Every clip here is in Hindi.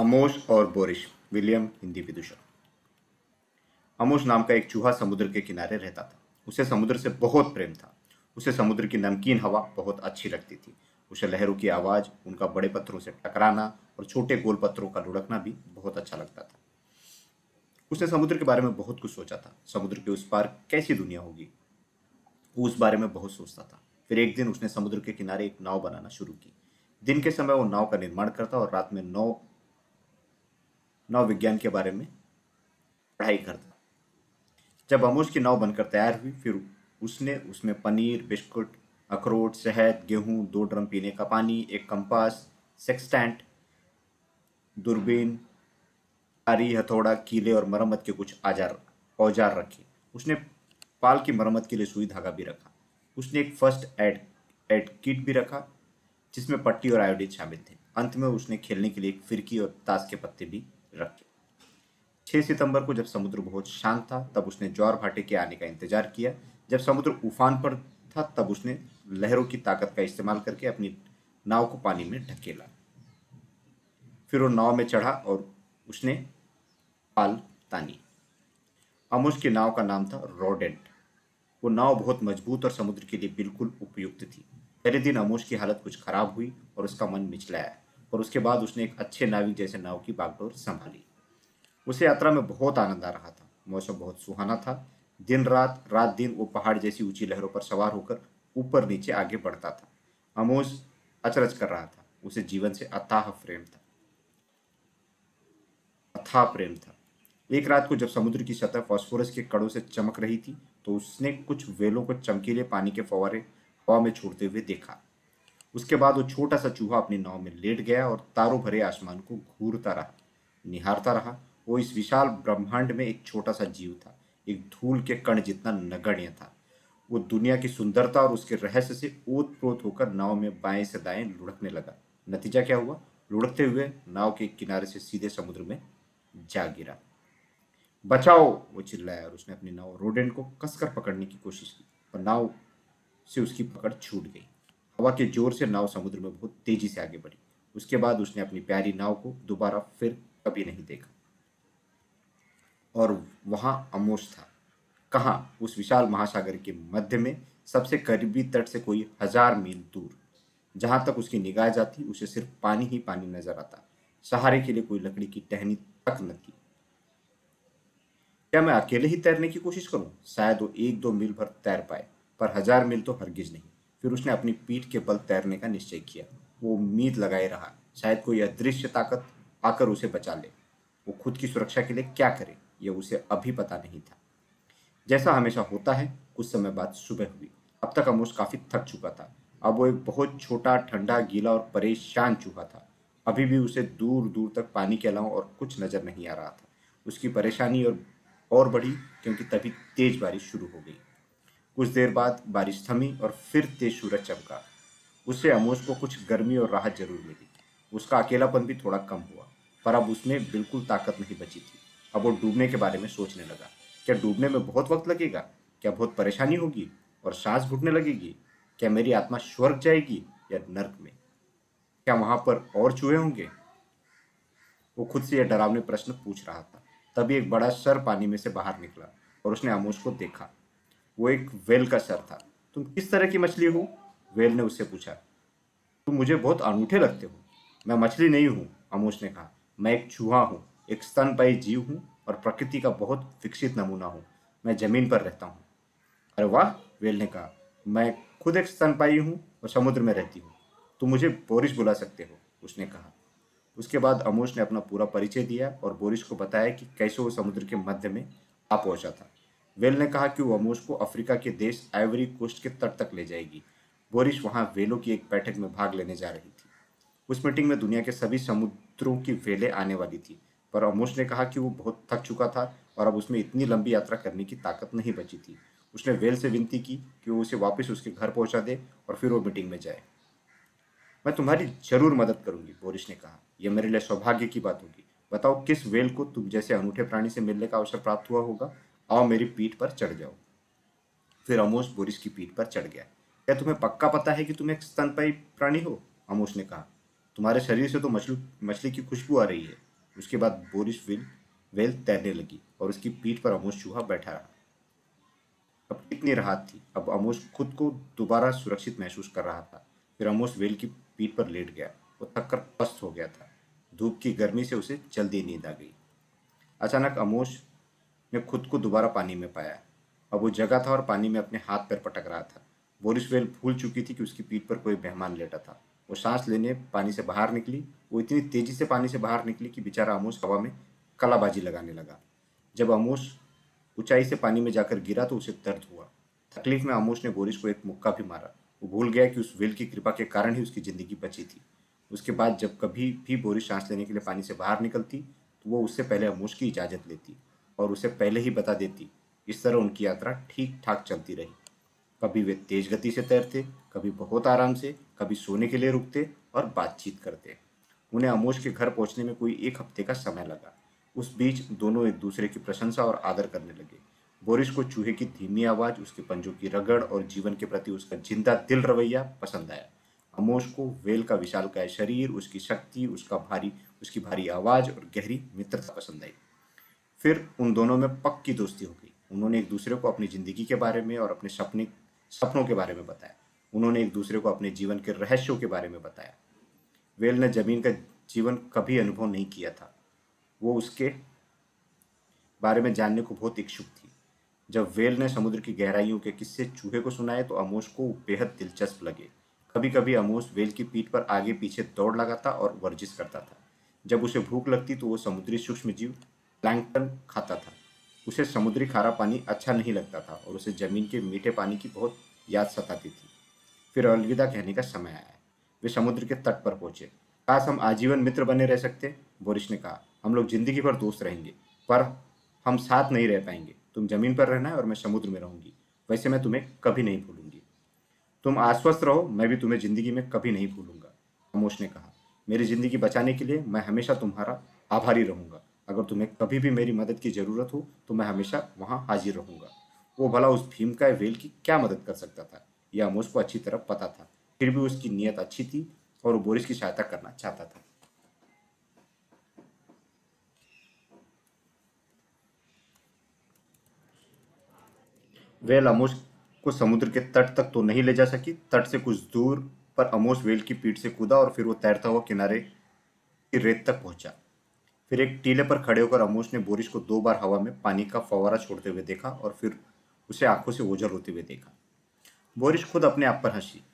अमोश और बोरिश, विलियम, हिंदी विदूषक अमोश नाम का एक चूहा समुद्र के किनारे रहता था। उसे समुद्र से बहुत प्रेम था। उसे समुद्र की नमकीन हवा बहुत अच्छी लगती थी। उसे लहरों की आवाज़, उनका बड़े पत्थरों से टकराना और छोटे गोल पत्थरों का लुढ़कना भी बहुत अच्छा लगता था। उसने समुद्र के बारे में बहुत कुछ सोचा था। समुद्र के उस पार कैसी दुनिया होगी? वो उस बारे में बहुत सोचता था। फिर एक दिन उसने समुद्र के किनारे एक नाव बनाना शुरू की। दिन के समय वो नाव का निर्माण करता और रात में नौ नव विज्ञान के बारे में पढ़ाई करता जब अमोश की नाव बनकर तैयार हुई, फिर उसने उसमें पनीर, बिस्कुट, अखरोट, शहद, गेहूँ, दो ड्रम पीने का पानी, एक कंपास सेक्सटेंट दूरबीन, आरी, हथौड़ा, कीले और मरम्मत के कुछ आजार, औज़ार रखे। उसने पाल की मरम्मत के लिए सुई धागा भी रखा। उसने एक फ़र्स्ट एड एड किट भी रखा, जिसमें पट्टी और आयोडीन शामिल थे। अंत में उसने खेलने के लिए एक फिरकी और ताश के पत्ते भी रखे 6 सितंबर को जब समुद्र बहुत शांत था, तब उसने ज्वार भाटे के आने का इंतज़ार किया। जब समुद्र उफान पर था, तब उसने लहरों की ताकत का इस्तेमाल करके अपनी नाव को पानी में ढकेला। फिर वो नाव में चढ़ा और उसने पाल तानी। अमुश की नाव का नाम था रोडेंट। वो नाव बहुत मज़बूत और समुद्र के लिए बिल्कुल उपयुक्त थी। पहले दिन अमोश की हालत कुछ खराब हुई और उसका मन मिचलाया। और उसके बाद उसने एक अच्छे नाविक जैसे नाव की बागडोर संभाली। उसे यात्रा में बहुत आनंद आ रहा था। मौसम बहुत सुहाना था। दिन रात रात दिन वो पहाड़ जैसी ऊँची लहरों पर सवार होकर ऊपर नीचे आगे बढ़ता था। अमोज अचरज कर रहा था। उसे जीवन से अथाह प्रेम था। अथाह प्रेम था। एक रात को जब समुद्र की सतह फॉस्फोरस के कड़ों से चमक रही थी तो उसने कुछ वेलों को चमकीले पानी के फवारे हवा में छोड़ते हुए देखा। उसके बाद वो छोटा सा चूहा अपनी नाव में लेट गया और तारों भरे आसमान को घूरता रहा, निहारता रहा। वो इस विशाल ब्रह्मांड में एक छोटा सा जीव था, एक धूल के कण जितना नगण्य था। वो दुनिया की सुंदरता और उसके रहस्य से ओत प्रोत होकर नाव में बाएँ से दाएँ लुढ़कने लगा। नतीजा क्या हुआ? लुढ़कते हुए नाव के किनारे से सीधे समुद्र में जा गिरा। बचाओ, वो चिल्लाया और उसने अपनी नाव रोडेंट को कसकर पकड़ने की कोशिश की, पर नाव से उसकी पकड़ छूट गई। हवा के ज़ोर से नाव समुद्र में बहुत तेज़ी से आगे बढ़ी। उसके बाद उसने अपनी प्यारी नाव को दोबारा फिर कभी नहीं देखा। और वहाँ अमोश था। कहा? उस विशाल महासागर के मध्य में, सबसे करीबी तट से कोई हज़ार मील दूर। जहाँ तक उसकी निगाह जाती, उसे सिर्फ़ पानी ही पानी नज़र आता। सहारे के लिए कोई लकड़ी की टहनी तक न थी। क्या मैं अकेले ही तैरने की कोशिश करूँ? शायद वो एक दो मील भर तैर पाए, पर हज़ार मील तो हरगिज नहीं। फिर उसने अपनी पीठ के बल तैरने का निश्चय किया। वो उम्मीद लगाए रहा, शायद कोई अदृश्य ताकत आकर उसे बचा ले। वो खुद की सुरक्षा के लिए क्या करे, यह उसे अभी पता नहीं था। जैसा हमेशा होता है, कुछ समय बाद सुबह हुई। अब तक अमोश काफ़ी थक चुका था। अब वो एक बहुत छोटा, ठंडा, गीला और परेशान चूहा था। अभी भी उसे दूर दूर तक पानी के अलावा और कुछ नज़र नहीं आ रहा था। उसकी परेशानी और और बढ़ी, क्योंकि तभी तेज बारिश शुरू हो गई। कुछ देर बाद बारिश थमी और फिर तेज सूरज चमका। उससे अमोश को कुछ गर्मी और राहत ज़रूर मिली। उसका अकेलापन भी थोड़ा कम हुआ, पर अब उसमें बिल्कुल ताकत नहीं बची थी। अब वो डूबने के बारे में सोचने लगा। क्या डूबने में बहुत वक्त लगेगा? क्या बहुत परेशानी होगी? और सांस घुटने लगेगी? क्या मेरी आत्मा स्वर्ग जाएगी या नर्क में? क्या वहाँ पर और चूहे होंगे? वो खुद से यह डरावने प्रश्न पूछ रहा था। तभी एक बड़ा सर पानी में से बाहर निकला और उसने आमोश को देखा। वो एक वेल का सर था। तुम किस तरह की मछली हो? वेल ने उससे पूछा। तुम मुझे बहुत अनूठे लगते हो। मैं मछली नहीं हूँ, अमोश ने कहा। मैं एक चूहा हूँ, एक स्तनपाई जीव हूँ और प्रकृति का बहुत विकसित नमूना हूँ। मैं ज़मीन पर रहता हूँ। अरे वाह, वेल ने कहा। मैं खुद एक स्तनपाई हूँ और समुद्र में रहती हूँ। तुम मुझे बोरिश बुला सकते हो, उसने कहा। उसके बाद अमोश ने अपना पूरा परिचय दिया और बोरिश को बताया कि कैसे वो समुद्र के मध्य में आ पहुँचा था। वेल ने कहा कि वो अमोश को अफ्रीका के देश आइवरी कोस्ट के तट तक ले जाएगी। बोरिस वहाँ वेलों की एक बैठक में भाग लेने जा रही थी। उस मीटिंग में दुनिया के सभी समुद्रों की वेलें आने वाली थी, पर अमोश ने कहा कि वो बहुत थक चुका था और अब उसमें इतनी लंबी यात्रा करने की ताकत नहीं बची थी। उसने वेल से विनती की कि वो उसे वापस उसके घर पहुँचा दे और फिर वो मीटिंग में जाए। मैं तुम्हारी ज़रूर मदद करूँगी बोरिश ने कहा। यह मेरे लिए सौभाग्य की बात होगी। बताओ, किस वेल को तुम जैसे अनूठे प्राणी से मिलने का अवसर प्राप्त हुआ होगा? आओ मेरी पीठ पर चढ़ जाओ। फिर अमोश बोरिस की पीठ पर चढ़ गया। क्या तुम्हें पक्का पता है कि तुम एक स्तनपाई प्राणी हो? अमोश ने कहा। तुम्हारे शरीर से तो मछली मछली की खुशबू आ रही है। उसके बाद बोरिस विल, वेल तैरने लगी और उसकी पीठ पर अमोश चूहा बैठा रहा। अब कितनी राहत थी। अब अमोश खुद को दोबारा सुरक्षित महसूस कर रहा था। फिर अमोश वेल की पीठ पर लेट गया वो थक कर पस्त हो गया था। धूप की गर्मी से उसे जल्दी नींद आ गई। अचानक अमोश ने खुद को दोबारा पानी में पाया। अब वो जगह था और पानी में अपने हाथ पैर पटक रहा था। बोरिस वेल भूल चुकी थी कि उसकी पीठ पर कोई मेहमान लेटा था। वो सांस लेने पानी से बाहर निकली। वो इतनी तेज़ी से पानी से बाहर निकली कि बेचारा अमोश हवा में कलाबाजी लगाने लगा। जब अमोश ऊंचाई से पानी में जाकर गिरा तो उसे दर्द हुआ। तकलीफ़ में अमोश ने बोरिस को एक मुक्का भी मारा। वो भूल गया कि उस वेल की कृपा के कारण ही उसकी ज़िंदगी बची थी। उसके बाद जब कभी भी बोरिस सांस लेने के लिए पानी से बाहर निकलती तो वो उससे पहले अमोश की इजाज़त लेती। और उसे पहले ही बता देती, इस तरह उनकी यात्रा ठीक ठाक चलती रही। कभी वे तेज गति से तैरते, कभी बहुत आराम से, कभी सोने के लिए रुकते और बातचीत करते। उन्हें अमोश के घर पहुँचने में कोई एक हफ़्ते का समय लगा। उस बीच दोनों एक दूसरे की प्रशंसा और आदर करने लगे। बोरिस को चूहे की धीमी आवाज़, उसके पंजों की रगड़ और जीवन के प्रति उसका ज़िंदा दिल रवैया पसंद आया। अमोश को वेल का विशालकाय शरीर, उसकी शक्ति, उसका भारी, उसकी भारी आवाज़ और गहरी मित्रता पसंद आई। फिर उन दोनों में पक्की दोस्ती हो गई। उन्होंने एक दूसरे को अपनी ज़िंदगी के बारे में और अपने सपने, सपनों के बारे में बताया। उन्होंने एक दूसरे को अपने जीवन के रहस्यों के बारे में बताया। वेल ने ज़मीन का जीवन कभी अनुभव नहीं किया था। वो उसके बारे में जानने को बहुत इच्छुक थी। जब वेल ने समुद्र की गहराइयों के किस्से चूहे को सुनाए तो अमोश को बेहद दिलचस्प लगे। कभी कभी अमोश वेल की पीठ पर आगे पीछे दौड़ लगाता और वर्जिश करता था। जब उसे भूख लगती तो वो समुद्री सूक्ष्म जीव प्लैंकटन खाता था। उसे समुद्री खारा पानी अच्छा नहीं लगता था और उसे ज़मीन के मीठे पानी की बहुत याद सताती थी। फिर अलविदा कहने का समय आया। वे समुद्र के तट पर पहुँचे। काश हम आजीवन मित्र बने रह सकते बोरिश ने कहा। हम लोग ज़िंदगी भर दोस्त रहेंगे, पर हम साथ नहीं रह पाएँगे। तुम ज़मीन पर रहना है और मैं समुद्र में रहूँगी। वैसे मैं तुम्हें कभी नहीं भूलूँगी। तुम आश्वस्त रहो, मैं भी तुम्हें ज़िंदगी में कभी नहीं भूलूँगा, अमोश ने कहा। मेरी ज़िंदगी बचाने के लिए मैं हमेशा तुम्हारा आभारी रहूँगा। अगर तुम्हें कभी भी मेरी मदद की ज़रूरत हो तो मैं हमेशा वहाँ हाजिर रहूँगा। वो भला उस भीम का वेल की क्या मदद कर सकता था? यह अमोश को अच्छी तरह पता था। फिर भी उसकी नीयत अच्छी थी और वो बोरिस की सहायता करना चाहता था। वेल अमोश को समुद्र के तट तक तो नहीं ले जा सकी। तट से कुछ दूर पर अमोश वेल की पीठ से कूदा और फिर वो तैरता हुआ किनारे की रेत तक पहुँचा। फिर एक टीले पर खड़े होकर अमोश ने बोरिस को दो बार हवा में पानी का फवारा छोड़ते हुए देखा और फिर उसे आँखों से ओझल होते हुए देखा। बोरिस खुद अपने आप पर हँसी।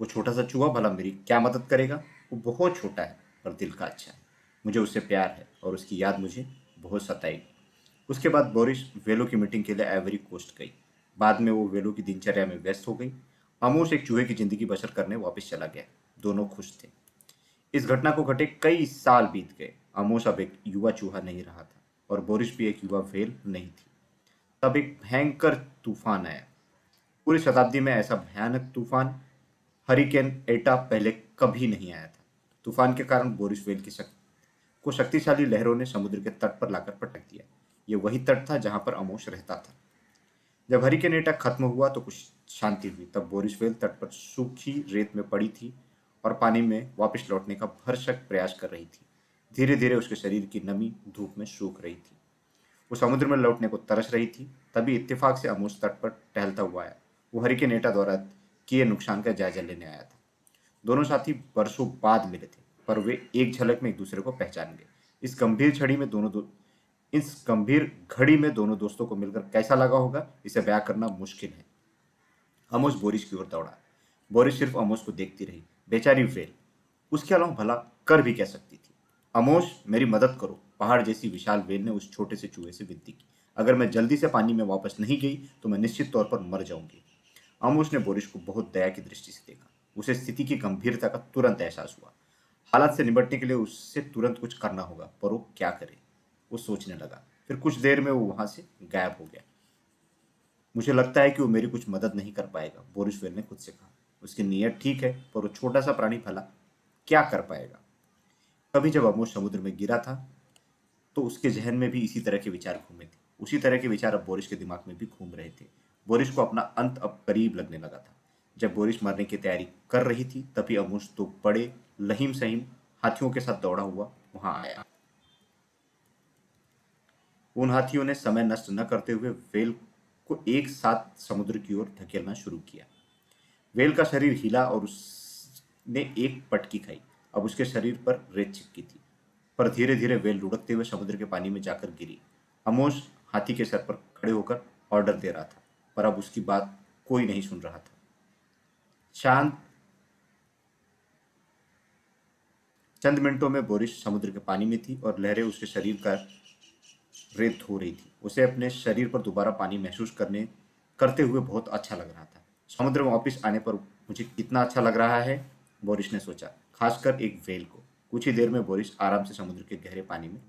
वो छोटा सा चूहा, भला मेरी क्या मदद करेगा? वो बहुत छोटा है, पर दिल का अच्छा है। मुझे उससे प्यार है और उसकी याद मुझे बहुत सताएगी। उसके बाद बोरिस वेलो की मीटिंग के लिए एवरी कोस्ट गई। बाद में वो वेलो की दिनचर्या में व्यस्त हो गई। अमोश एक चूहे की ज़िंदगी बसर करने वापस चला गया। दोनों खुश थे। इस घटना को घटे कई साल बीत गए। अमोश अब एक युवा चूहा नहीं रहा था और बोरिस भी एक युवा वेल नहीं थी। तब एक भयंकर तूफ़ान आया। पूरी शताब्दी में ऐसा भयानक तूफ़ान हरिकेन एटा पहले कभी नहीं आया था। तूफ़ान के कारण बोरिस वेल की शक्ति, को शक्तिशाली लहरों ने समुद्र के तट पर लाकर पटक दिया। ये वही तट था जहाँ पर अमोश रहता था। जब हरिकेन एटा खत्म हुआ तो कुछ शांति हुई। तब बोरिस वेल तट पर सूखी रेत में पड़ी थी और पानी में वापस लौटने का भरसक प्रयास कर रही थी। धीरे धीरे उसके शरीर की नमी धूप में सूख रही थी। वो समुद्र में लौटने को तरस रही थी, तभी इत्तेफाक से अमूस तट पर टहलता हुआ आया। वो हरिकेन नेटा द्वारा किए नुकसान का जायजा लेने आया था। दोनों साथी बरसों बाद मिले थे, पर वे एक झलक में एक दूसरे को पहचान गए इस गंभीर छड़ी में दोनों दो, इस गंभीर घड़ी में दोनों दोस्तों को मिलकर कैसा लगा होगा, इसे बयां करना मुश्किल है। अमोस बोरिस की ओर दौड़ा। बोरिस सिर्फ़ अमोस को देखती रही। बेचारी वेल, उसके अलावा भला कर भी कह सकती थी? अमोश, मेरी मदद करो। पहाड़ जैसी विशाल वेल ने उस छोटे से चूहे से विनती की। अगर मैं जल्दी से पानी में वापस नहीं गई तो मैं निश्चित तौर पर मर जाऊँगी। अमोश ने बोरिश को बहुत दया की दृष्टि से देखा। उसे स्थिति की गंभीरता का तुरंत एहसास हुआ। हालात से निपटने के लिए उससे तुरंत कुछ करना होगा, पर वो क्या करे? वो सोचने लगा। फिर कुछ देर में वो वहाँ से गायब हो गया। मुझे लगता है कि वो मेरी कुछ मदद नहीं कर पाएगा बोरिस वेल ने खुद से कहा। उसकी नीयत ठीक है, पर वो छोटा सा प्राणी भला क्या कर पाएगा? कभी जब अमोश समुद्र में गिरा था तो उसके जहन में भी इसी तरह के विचार घूमे थे। उसी तरह के विचार अब बोरिस के दिमाग में भी घूम रहे थे। बोरिस को अपना अंत अब करीब लगने लगा था। जब बोरिस मरने की तैयारी कर रही थी, तभी अमोश तो बड़े लहीम सहीम हाथियों के साथ दौड़ा हुआ वहाँ आया। उन हाथियों ने समय नष्ट न करते हुए वेल को एक साथ समुद्र की ओर धकेलना शुरू किया। वेल का शरीर हिला और उसने एक पटकी खाई। अब उसके शरीर पर रेत चिपकी थी। पर धीरे धीरे वेल लुढ़कते हुए समुद्र के पानी में जाकर गिरी। अमोश हाथी के सर पर खड़े होकर ऑर्डर दे रहा था, पर अब उसकी बात कोई नहीं सुन रहा था। शांत चंद मिनटों में बोरिश समुद्र के पानी में थी और लहरें उसके शरीर का रेत हो रही थी। उसे अपने शरीर पर दोबारा पानी महसूस करने, करते हुए बहुत अच्छा लग रहा था। समुद्र में वापिस आने पर मुझे कितना अच्छा लग रहा है, बोरिश ने सोचा। खासकर एक वेल को। कुछ ही देर में बोरिश आराम से समुद्र के गहरे पानी में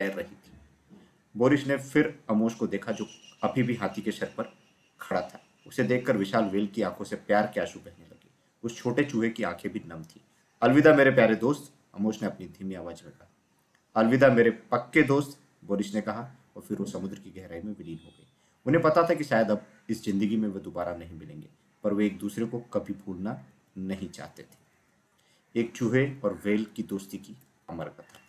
तैर रही थी। बोरिश ने फिर अमोश को देखा जो अभी भी हाथी के सर पर खड़ा था। उसे देखकर विशाल वेल की आँखों से प्यार के आँसू बहने लगे। उस छोटे चूहे की आँखें भी नम थी। अलविदा मेरे प्यारे दोस्त अमोश ने अपनी धीमी आवाज़ में कहा अलविदा मेरे पक्के दोस्त बोरिश ने कहा, और फिर वो समुद्र की गहराई में विलीन हो गई। उन्हें पता था कि शायद अब इस ज़िंदगी में वे दोबारा नहीं मिलेंगे, पर वे एक दूसरे को कभी भूलना नहीं चाहते थे। एक चूहे और वेल की दोस्ती की अमर कथा